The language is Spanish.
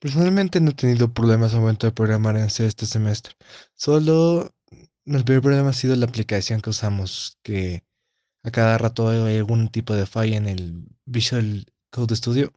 Personalmente no he tenido problemas al momento de programar en C este semestre. Solo el primer problema ha sido la aplicación que usamos, que a cada rato hay algún tipo de falla en el Visual Code Studio